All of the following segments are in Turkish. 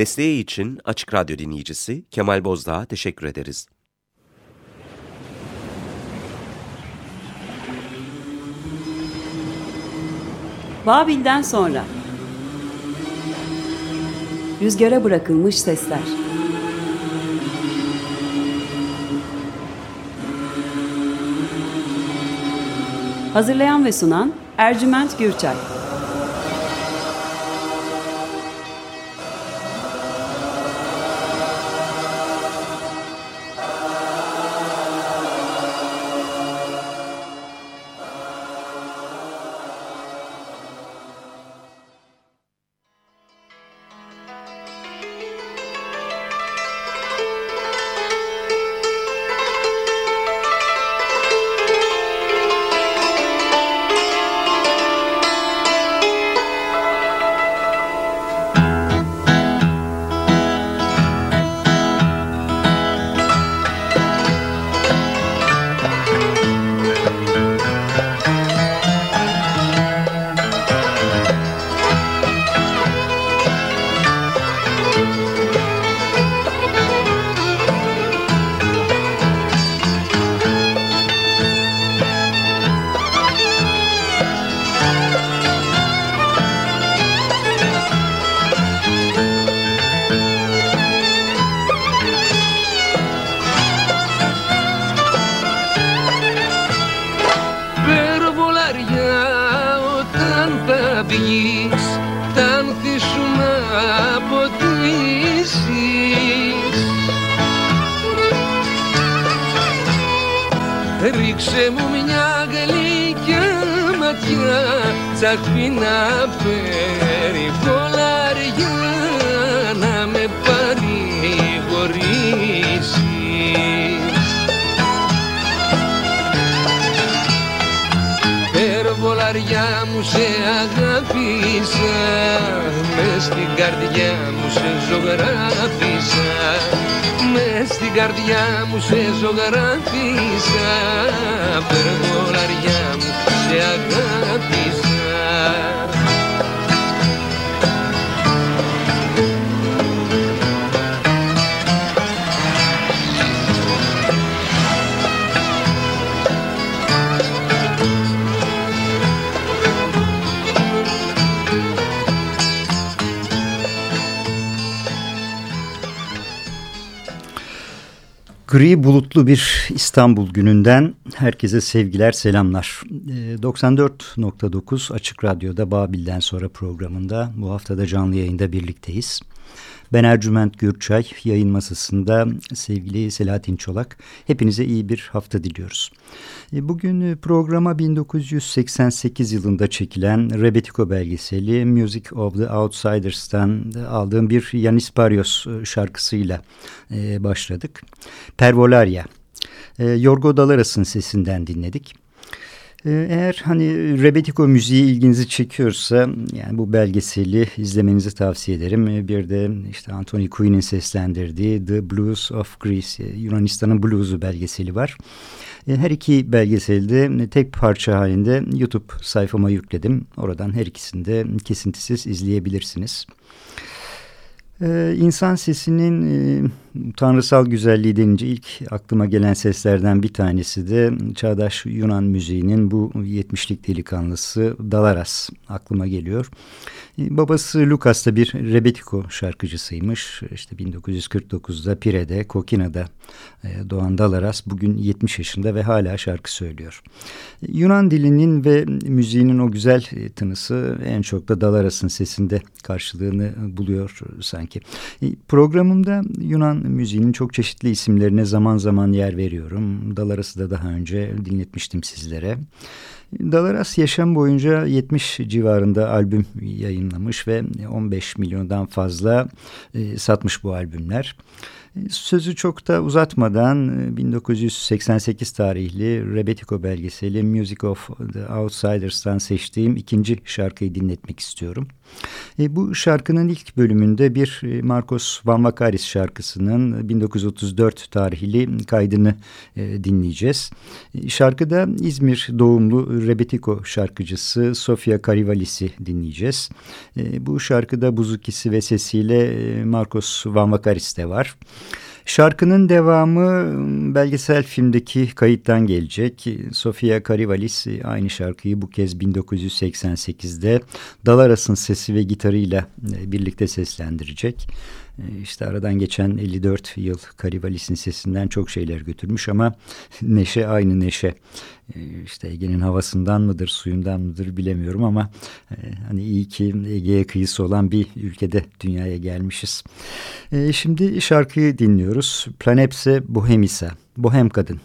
Desteği için Açık Radyo dinleyicisi Kemal Bozdağ'a teşekkür ederiz. Babil'den sonra. Rüzgara bırakılmış sesler. Hazırlayan ve sunan Ercüment Gürçay Ρίξε μου μια γλυκιά ματιά Τσακπί να φέρει πολλαριά Να με παρηγορήσεις. Περβολαριά μου σε αγάπησα Μες στην καρδιά μου σε ζωγράφησα μες στην καρδιά μου σε ζωγράφισα Περβολαριά μου σε αγάπησα Gri bulutlu bir İstanbul gününden herkese sevgiler, selamlar. 94.9 Açık Radyo'da Babil'den sonra programında bu haftada canlı yayında birlikteyiz. Ben Ercüment Gürçay, yayın masasında sevgili Selahattin Çolak. Hepinize iyi bir hafta diliyoruz. E, bugün programa 1988 yılında çekilen Rebetiko belgeseli Music of the Outsiders'tan aldığım bir Yanis Barrios e, şarkısıyla e, başladık. Pervolaria, Yorgo Dalaras'ın sesinden dinledik. Ee, eğer hani Rebetiko müziği ilginizi çekiyorsa yani bu belgeseli izlemenizi tavsiye ederim. Ee, bir de işte Anthony Quinn'in seslendirdiği The Blues of Greece Yunanistan'ın bluzu belgeseli var. Ee, her iki belgeselde tek parça halinde YouTube sayfama yükledim. Oradan her ikisini de kesintisiz izleyebilirsiniz. İnsan sesinin e, tanrısal güzelliği denince ilk aklıma gelen seslerden bir tanesi de çağdaş Yunan müziğinin bu 70'lik delikanlısı Dalaras aklıma geliyor. E, babası Lucas da bir rebetiko şarkıcısıymış. İşte 1949'da Pire'de, Kokina'da e, doğan Dalaras bugün 70 yaşında ve hala şarkı söylüyor. E, Yunan dilinin ve müziğinin o güzel tınısı en çok da Dalaras'ın sesinde karşılığını buluyor sanki. Programımda Yunan müziğinin çok çeşitli isimlerine zaman zaman yer veriyorum. Dalaras'ı da daha önce dinletmiştim sizlere. Dalaras yaşam boyunca 70 civarında albüm yayınlamış ve 15 milyondan fazla e, satmış bu albümler. Sözü çok da uzatmadan 1988 e, tarihli Rebetiko belgeseli Music of the Outsiders'tan seçtiğim ikinci şarkıyı dinletmek istiyorum. E, bu şarkının ilk bölümünde bir e, Marcos Van Vakaris şarkısının 1934 tarihli kaydını e, dinleyeceğiz. E, şarkıda İzmir doğumlu Rebetiko şarkıcısı Sofia Karivalis'i dinleyeceğiz. E, bu şarkıda buzukisi ve sesiyle e, Marcos Van Vakaris de var. Şarkının devamı belgesel filmdeki kayıttan gelecek. Sofia Karivalis aynı şarkıyı bu kez 1988'de Dalaras'ın sesi ve gitarıyla birlikte seslendirecek. Ee, işte aradan geçen 54 yıl Karivalis'in sesinden çok şeyler götürmüş ama neşe aynı neşe. Ee, işte Ege'nin havasından mıdır, suyundan mıdır bilemiyorum ama e, hani iyi ki Ege'ye kıyısı olan bir ülkede dünyaya gelmişiz. Şimdi şarkıyı dinliyoruz. Planepse Bohemisa, Bohem Kadın.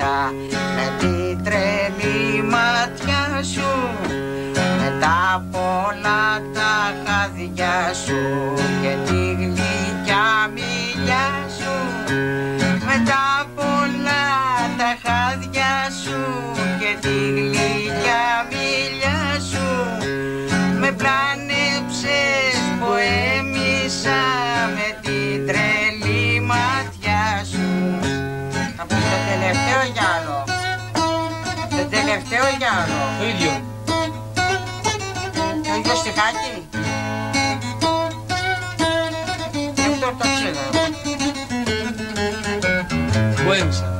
άκουσα με την τρελή ματιά σου. Καρολιάνο. Το ίδιο. Το ίδιο στιχάκι. Και το. Που.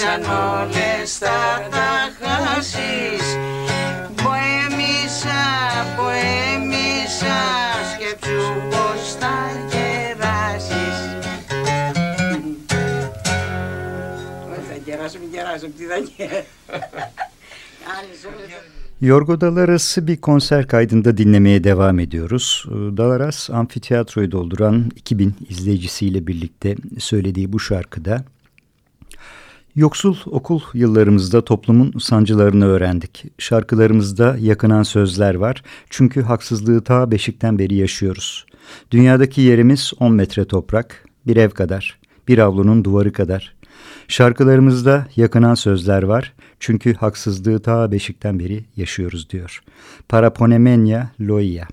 σαν όλες θα τα χάσεις Ποέμισα, ποέμισα, σκέψου πως θα γεράσεις Όχι θα γεράσω, μην γεράσω, τι θα Yorgodalar arası bir konser kaydında dinlemeye devam ediyoruz. Dalaras amfiteyatroyu dolduran 2000 izleyicisiyle birlikte söylediği bu şarkıda Yoksul okul yıllarımızda toplumun sancılarını öğrendik. Şarkılarımızda yakınan sözler var çünkü haksızlığı ta beşikten beri yaşıyoruz. Dünyadaki yerimiz 10 metre toprak, bir ev kadar, bir avlunun duvarı kadar. Şarkılarımızda yakınan sözler var çünkü haksızlığı ta beşikten beri yaşıyoruz diyor. Paraponemenya Loia.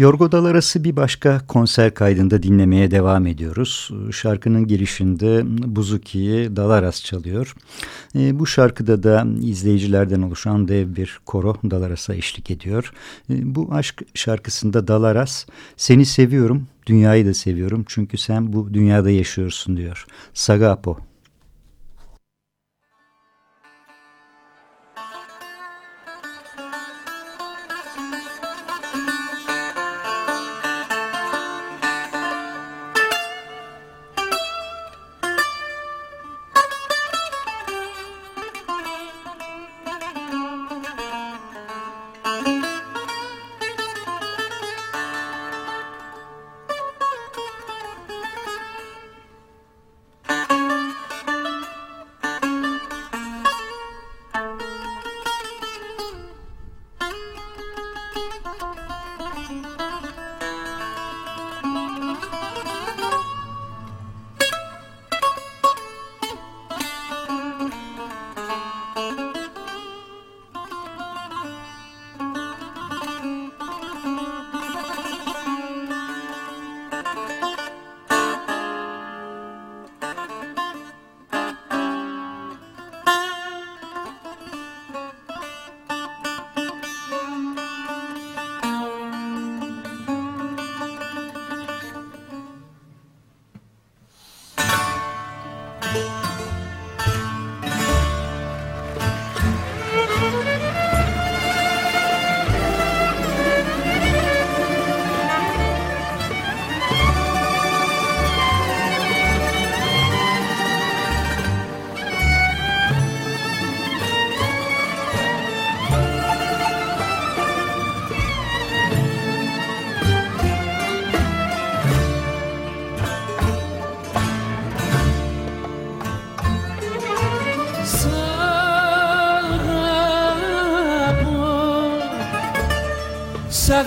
Yorgo arası bir başka konser kaydında dinlemeye devam ediyoruz. Şarkının girişinde Buzuki'yi Dalaras çalıyor. E, bu şarkıda da izleyicilerden oluşan dev bir koro Dalaras'a eşlik ediyor. E, bu aşk şarkısında Dalaras seni seviyorum, dünyayı da seviyorum çünkü sen bu dünyada yaşıyorsun diyor. Sagapo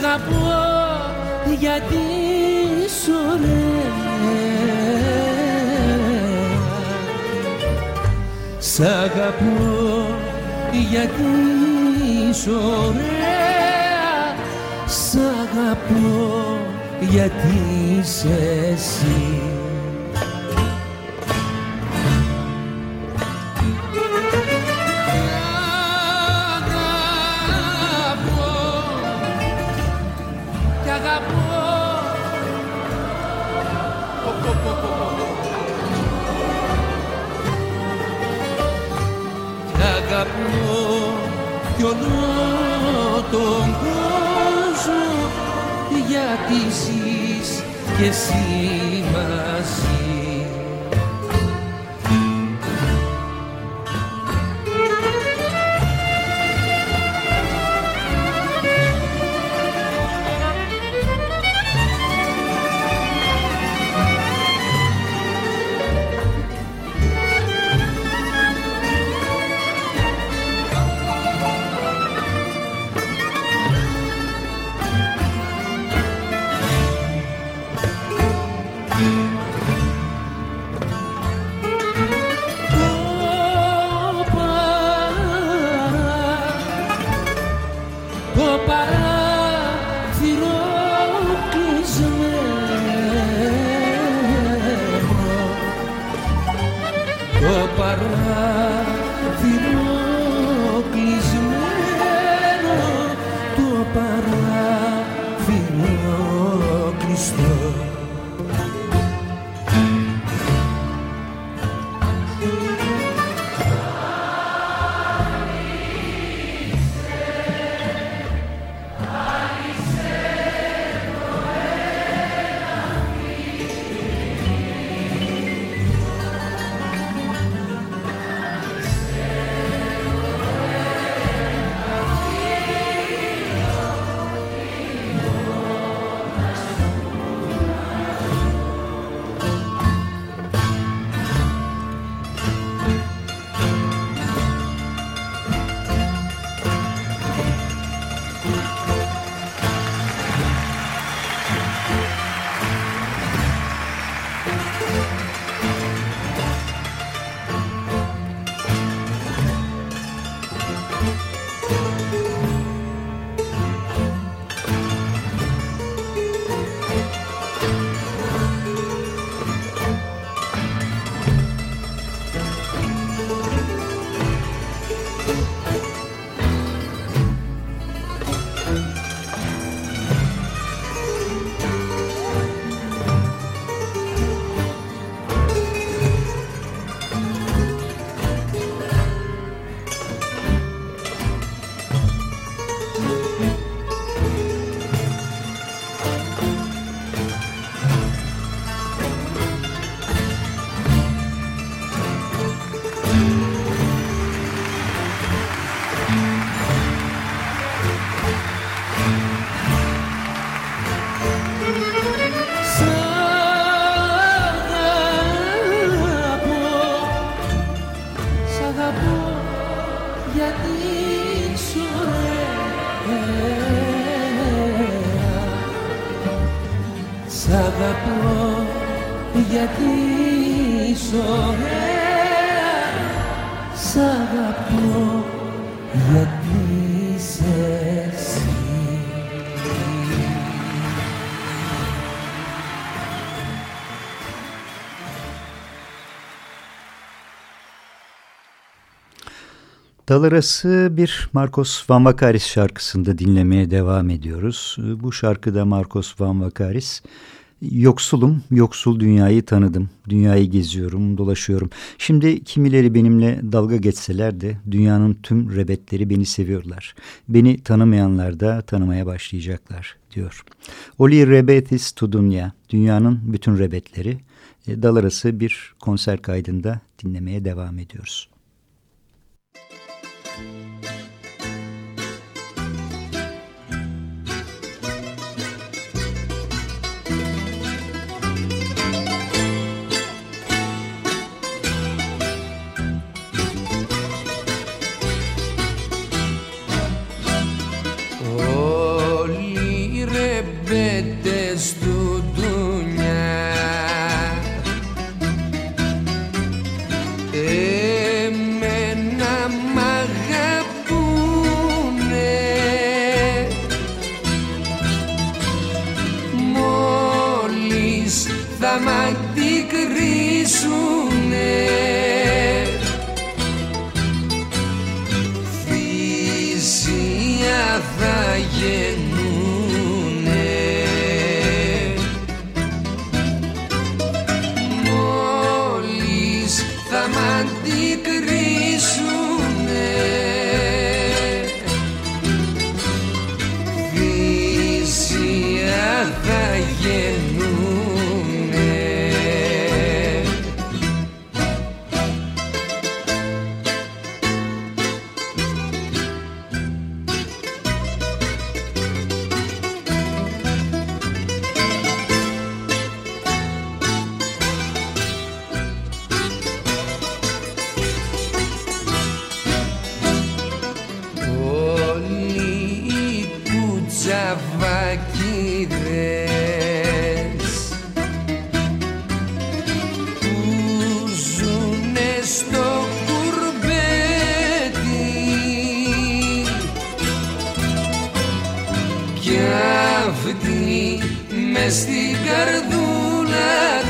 αγαπώ γιατί είσαι ωραία Σ' αγαπώ γιατί είσαι ωραία. Σ' αγαπώ γιατί είσαι εσύ Dal arası bir Marcos Van Vakaris şarkısında dinlemeye devam ediyoruz. Bu şarkıda Marcos Van Vakaris, yoksulum, yoksul dünyayı tanıdım, dünyayı geziyorum, dolaşıyorum. Şimdi kimileri benimle dalga geçseler de dünyanın tüm rebetleri beni seviyorlar. Beni tanımayanlar da tanımaya başlayacaklar diyor. Oli rebetis tu dünya, dünyanın bütün rebetleri. E, dal arası bir konser kaydında dinlemeye devam ediyoruz. αυτή μες στην καρδούλα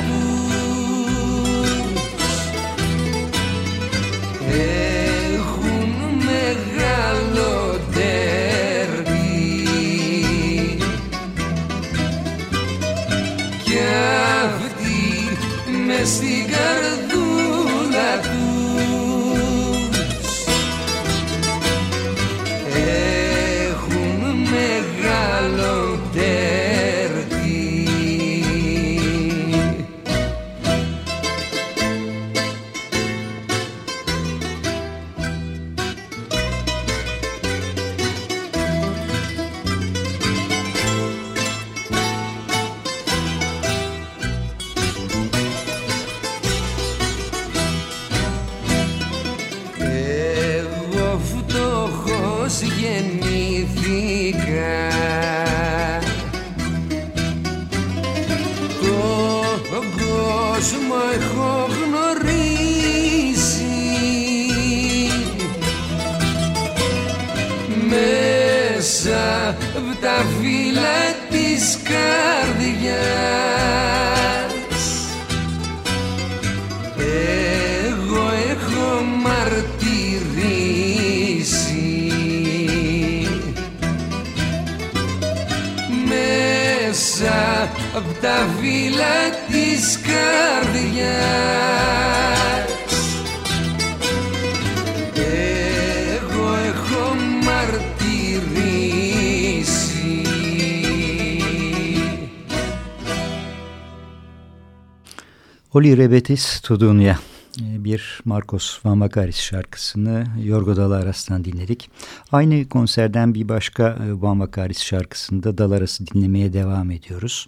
Oli Rebetis Tudunya bir Marcos Van Vakaris şarkısını Yorgo Dalaras'tan dinledik. Aynı konserden bir başka e, Van Vakaris şarkısını da Dalaras'ı dinlemeye devam ediyoruz.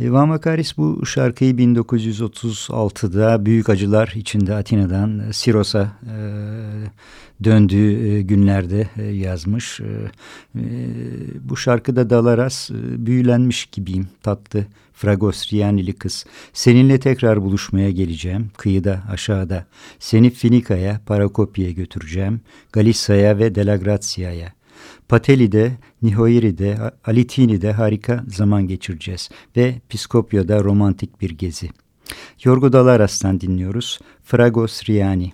E, Van Vakaris bu şarkıyı 1936'da büyük acılar içinde Atina'dan Siros'a e, döndüğü günlerde yazmış. Bu şarkıda Dalaras büyülenmiş gibiyim tatlı Fragos Riyanili kız. Seninle tekrar buluşmaya geleceğim. Kıyıda, aşağıda. Seni Finika'ya, Parakopya'ya götüreceğim. Galissa'ya ve Delagrazia'ya. Pateli'de, Nihoiri'de, Alitini'de harika zaman geçireceğiz. Ve Piskopya'da romantik bir gezi. Yorgo Dalaras'tan dinliyoruz. Fragos Riyani.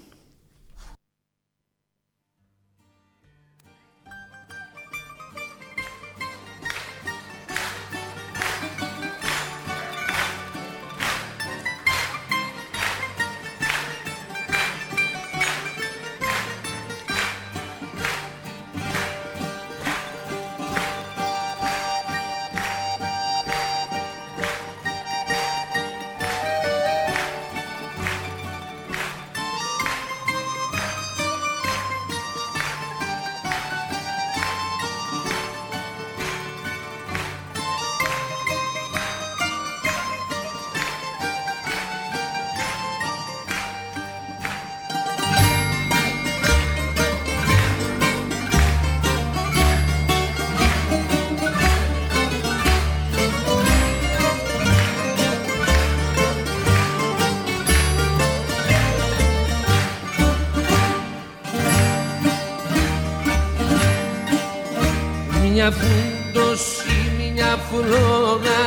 Μια φούντωση, μια φλόγα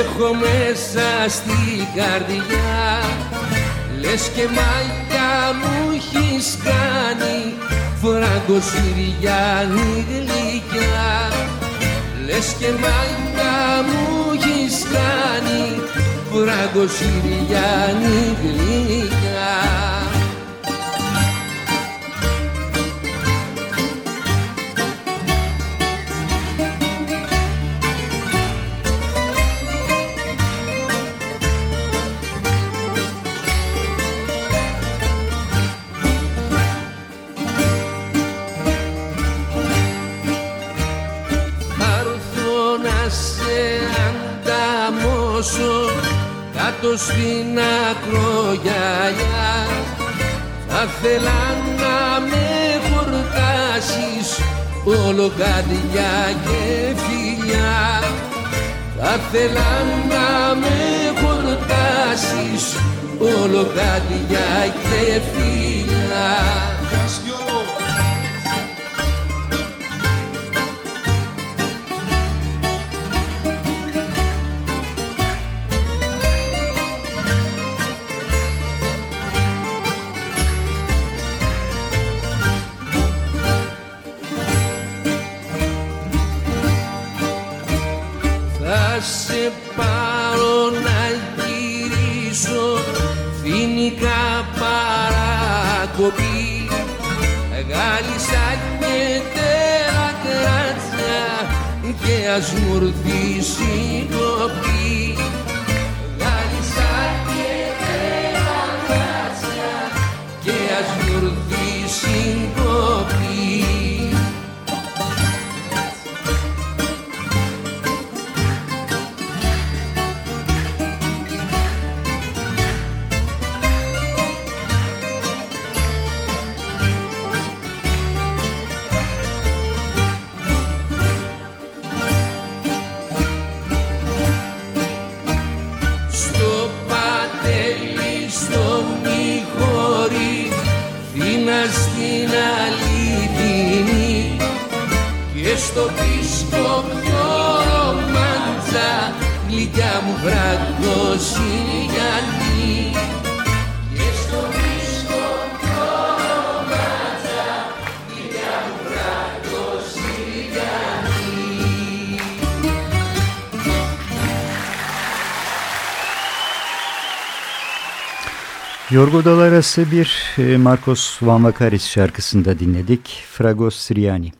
έχω μέσα στη καρδιά. Λες και μάγια μου έχεις κάνει Φράγκο Συριάννη γλυκιά. Λες και μάγια μου έχεις κάνει Φράγκο Συριάννη γλυκιά κάτω στην ακρογιαλιά. Θα θέλα να με χορτάσεις όλο καρδιά και φιλιά. Θα θέλα να με χορτάσεις όλο καρδιά και φιλιά σε πάρω να γυρίσω. Φοινικά παρακοπή. Γάλισσα και τέρα κράτσια και ας μου ορθήσει κοπή γάλισσα και τέρα κράτσια και ας μου Yorgodalar arası bir e, Marcos Van Vakaris şarkısında dinledik. Fragos Siriani.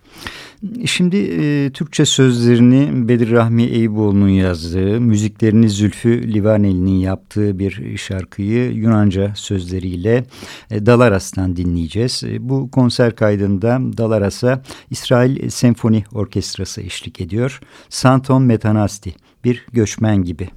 Şimdi e, Türkçe sözlerini Bedir Rahmi Eyüboğlu'nun yazdığı, müziklerini Zülfü Livaneli'nin yaptığı bir şarkıyı Yunanca sözleriyle e, Dalaras'tan dinleyeceğiz. E, bu konser kaydında Dalaras'a İsrail Senfoni Orkestrası eşlik ediyor. Santon Metanasti, bir göçmen gibi.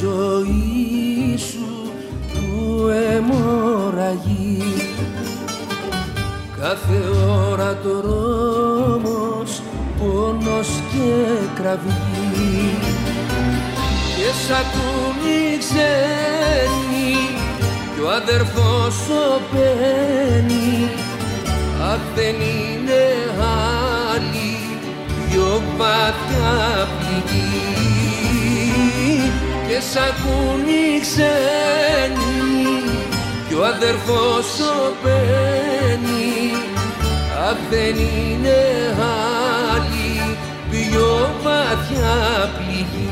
Ζωή σου που αιμορραγεί. Κάθε ώρα το ρόμος πόνος και κραυγή. Και σ' ακούνε ξένοι κι ο αδερφός σωπαίνει αχ δεν είναι άλλη πιο βαθιά πληγή και σ' ακούνε ξένοι κι ο αδερφός σωπαίνει αχ δεν είναι άλλη πιο βαθιά πληγή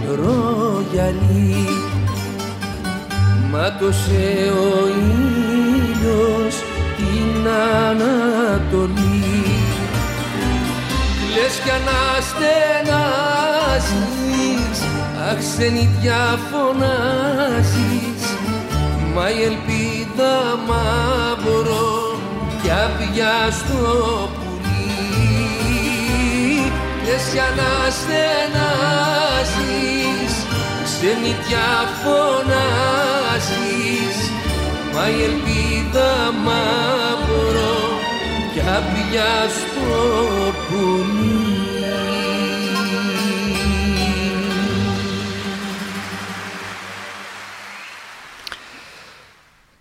και χοντρό γυαλί μάτωσε ο ήλιος την Ανατολή. Λες κι αναστενάζεις αχ ξενιτιά φωνάζεις. Μα η ελπίδα μαύρο κι απιά στο λες για να στενάζεις ξενιτιά φωνάζεις. Μα η ελπίδα μαύρο κι απειλιά στο πουλί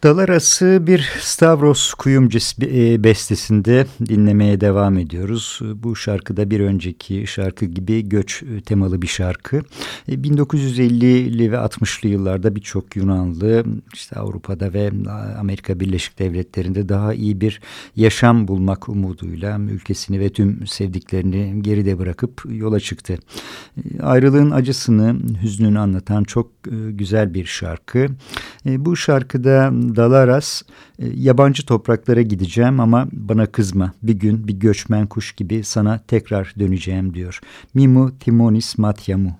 Dal arası bir Stavros Kuyumcis e, bestesinde dinlemeye devam ediyoruz. Bu şarkıda bir önceki şarkı gibi göç e, temalı bir şarkı. 1950'li e, ve 60'lı yıllarda birçok Yunanlı işte Avrupa'da ve Amerika Birleşik Devletleri'nde daha iyi bir yaşam bulmak umuduyla ülkesini ve tüm sevdiklerini geride bırakıp yola çıktı. Ayrılığın acısını, hüznünü anlatan çok güzel bir şarkı. Bu şarkıda Dalaras e, yabancı topraklara gideceğim ama bana kızma bir gün bir göçmen kuş gibi sana tekrar döneceğim diyor. Mimu Timonis Matyamu.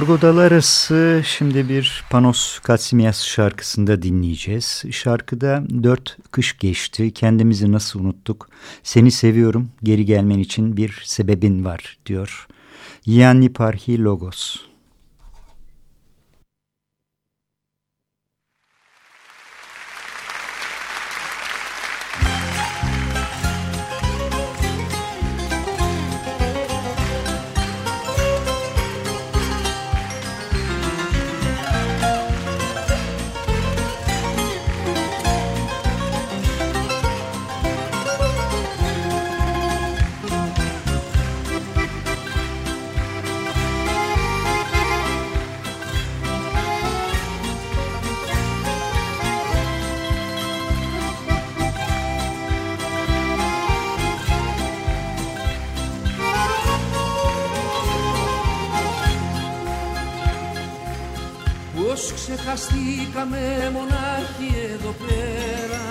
Yorgo Dalarası şimdi bir Panos Katsimias şarkısında dinleyeceğiz. Şarkıda dört kış geçti, kendimizi nasıl unuttuk, seni seviyorum, geri gelmen için bir sebebin var diyor. Yanni Parhi Logos. Ξεχαστήκαμε μονάχοι εδώ πέρα.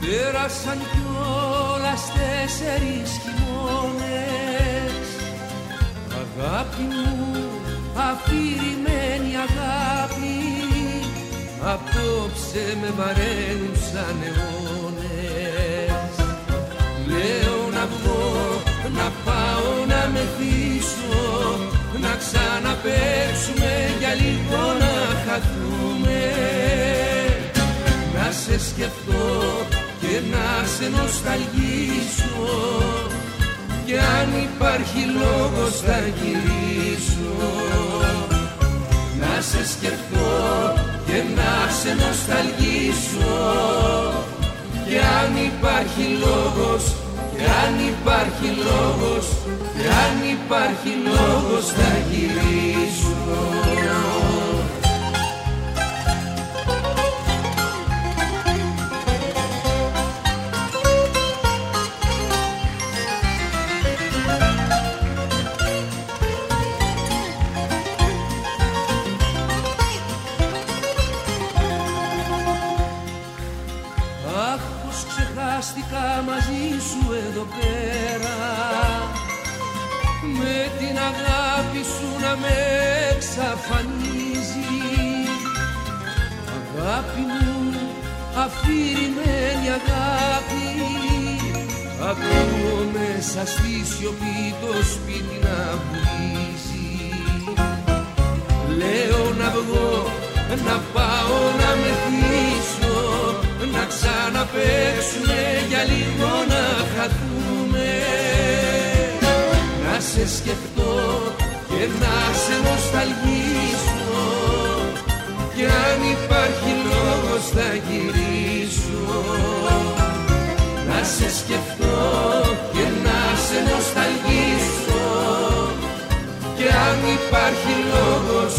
Πέρασαν κιόλας τέσσερις χειμώνες. Αγάπη μου, αφηρημένη αγάπη Απόψε με βαραίνουν σαν αιώνες. Λέω να βγω, να πάω να μεθύσω Να ξαναπέξουμε για λίγο να χαθούμε. Να σε σκεφτώ και να σε νοσταλγήσω Και αν υπάρχει λόγος θα γυρίσω. Να σε σκεφτώ και να σε νοσταλγήσω και αν υπάρχει λόγος, και αν υπάρχει λόγος, και αν υπάρχει λόγος θα γυρίσω. Εδώ πέρα. Με την αγάπη σου να με εξαφανίζει. Αγάπη μου, αφηρημένη αγάπη. Ακούω μέσα στη σιωπή το σπίτι να βουλίζει Λέω να βγω, να πάω να μεθύσω Να ξαναπέξουμε για λίγο να χαθούμε. Να σε σκεφτώ και να σε νοσταλγήσω Και αν υπάρχει λόγος θα γυρίσω. Να σε σκεφτώ και να σε νοσταλγήσω και αν υπάρχει λόγος,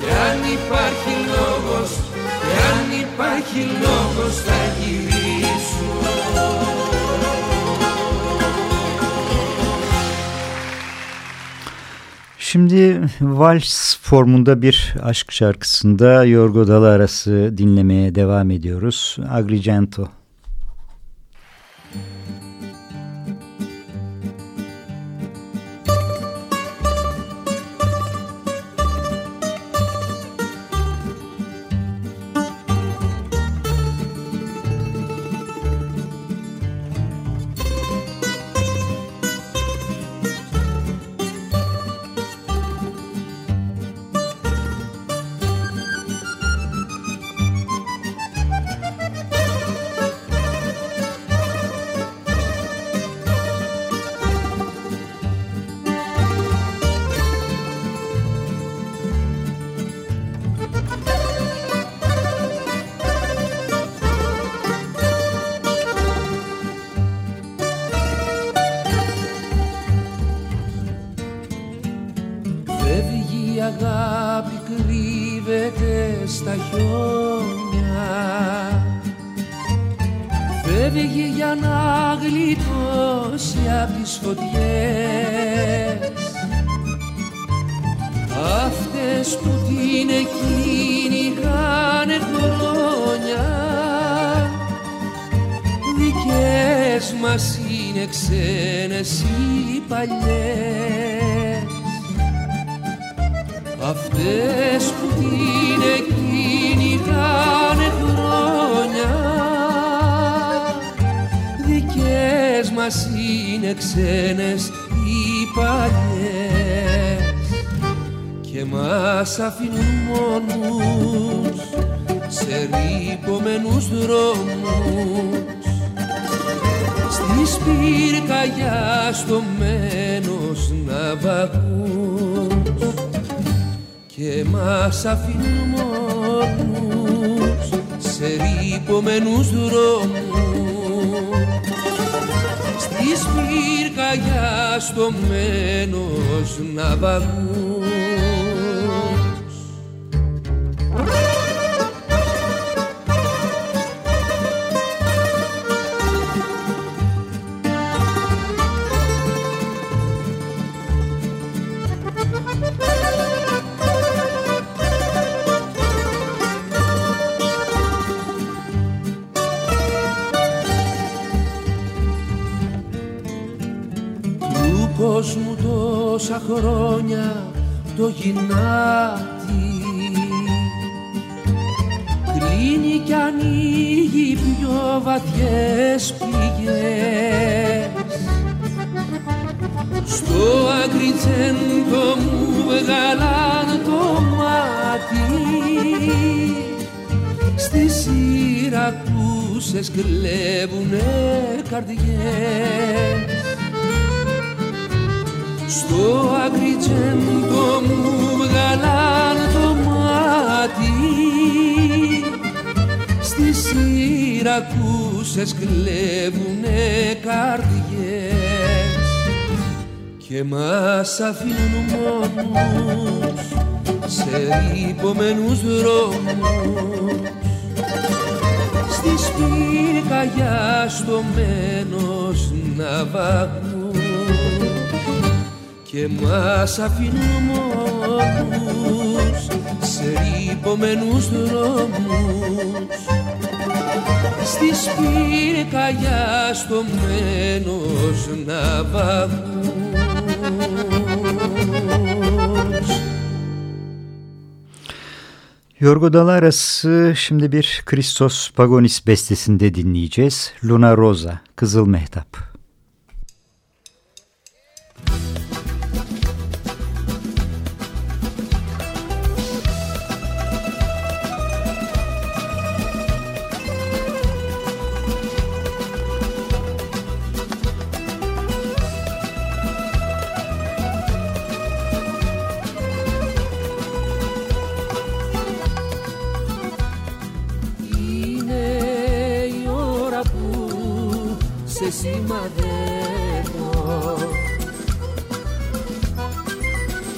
και αν υπάρχει λόγος, και αν υπάρχει λόγος θα γυρίσω. Şimdi vals formunda bir aşk şarkısında Yorgo Dalı arası dinlemeye devam ediyoruz. Agrigento. μας είναι ξένες οι παλιές. Αυτές που την κυνηγάνε χρόνια Δικές μας είναι ξένες οι παλιές. Και μας αφήνουν μόνους σε ρήπομενους δρόμους τη πυρκαγιά το μένος να βαγούς και μας αφήνουμε σε ρηπωμένους δρόμους. Στις πυρκαγιάς το μένος να βαγούς χρόνια το γυνάτι. Κλείνει κι ανοίγει πιο βαθιές πληγές στο αγκριτσέντο μου βγάλαν το μάτι. Στη σειρά σε κλέβουνε καρδιές στο αγκριτσέντο μου βγαλάν το μάτι. Στη Σιρακούσες κλέβουνε καρδιές. Και μας αφήνουν μόνους σε ρηπομενούς δρόμους. Στη σπίρκαγιά στο μένος ναυαγού και μας αφήνουν μόνους σε ρηπομενούς δρόμους στη σπίρκαγιά στο μένος ναυαγούς Yorgo arası şimdi bir Christos Pagonis bestesinde dinleyeceğiz. Luna Rosa, Kızıl Mehtap.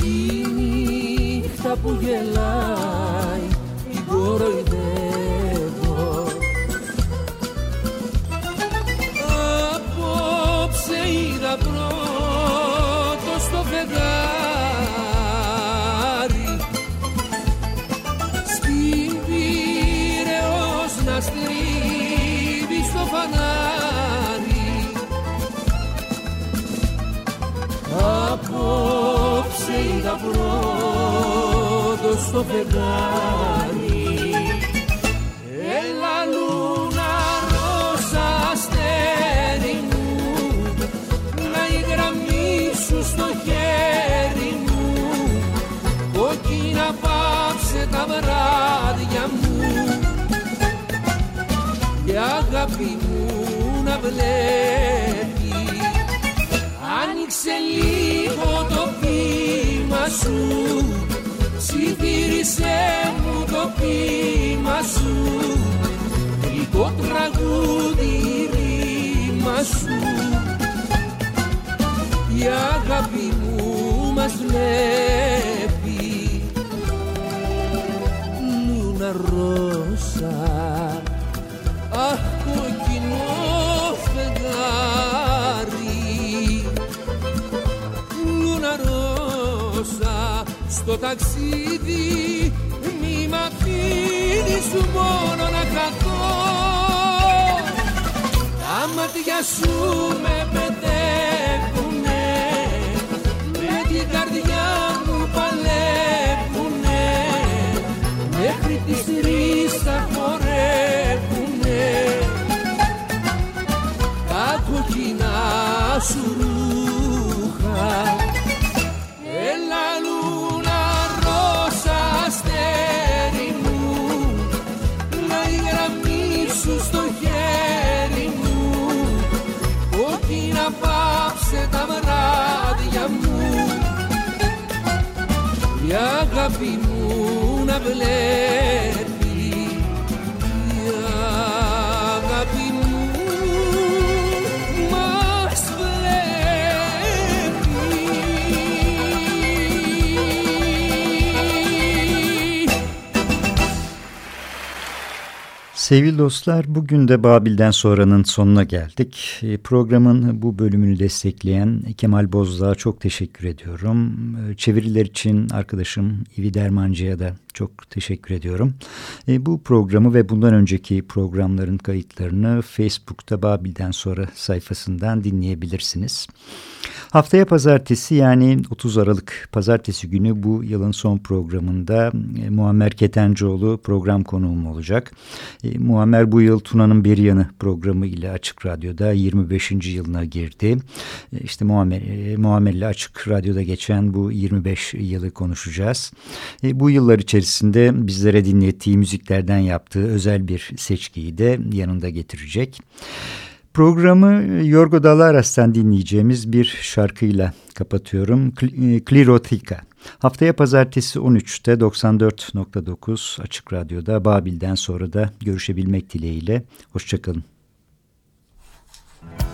Η νύχτα που γελάει την στο φεγγάρι. Έλα λούνα ρώσα αστέρι μου να η γραμμή σου στο χέρι μου. Κόκκινα πάψε τα βράδια μου. Η αγάπη μου να βλέπει. Άνοιξε λίγο το πείμα σου ψιθύρισε μου το πείμα σου γλυκό τραγούδι ρήμα σου. Η αγάπη μου μας βλέπει Λούνα ρώσας στο ταξίδι μη μ' αφήνεις μόνο να χαθώ τα μάτια σου με παιδεύουνε με την καρδιά μου παλεύουνε μέχρι τις βλέπει η αγάπη μου μας βλέπει Sevgili dostlar bugün de Babil'den sonranın sonuna geldik. E, Programın bu bölümünü destekleyen Kemal Bozdağ'a çok teşekkür ediyorum. E, Çeviriler için arkadaşım İvi Dermancı'ya da çok teşekkür ediyorum. E, Bu programı ve bundan önceki programların kayıtlarını Facebook'ta Babil'den sonra sayfasından dinleyebilirsiniz. Haftaya pazartesi yani 30 Aralık pazartesi günü bu yılın son programında e, Muammer Ketencoğlu program konuğum olacak. E, Muammer bu yıl Tuna'nın Bir Yanı programı ile Açık Radyo'da 25. yılına girdi. E, işte Muammer, e, Muammer ile Açık Radyo'da geçen bu 25 yılı konuşacağız. E, bu yıllar içerisinde içerisinde bizlere dinlettiği müziklerden yaptığı özel bir seçkiyi de yanında getirecek. Programı e, Yorgo Dalaras'tan dinleyeceğimiz bir şarkıyla kapatıyorum. E, Klirotika. Haftaya pazartesi 13'te 94.9 Açık Radyo'da Babil'den sonra da görüşebilmek dileğiyle. Hoşçakalın. Müzik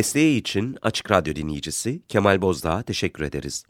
Desteği için Açık Radyo dinleyicisi Kemal Bozdağ'a teşekkür ederiz.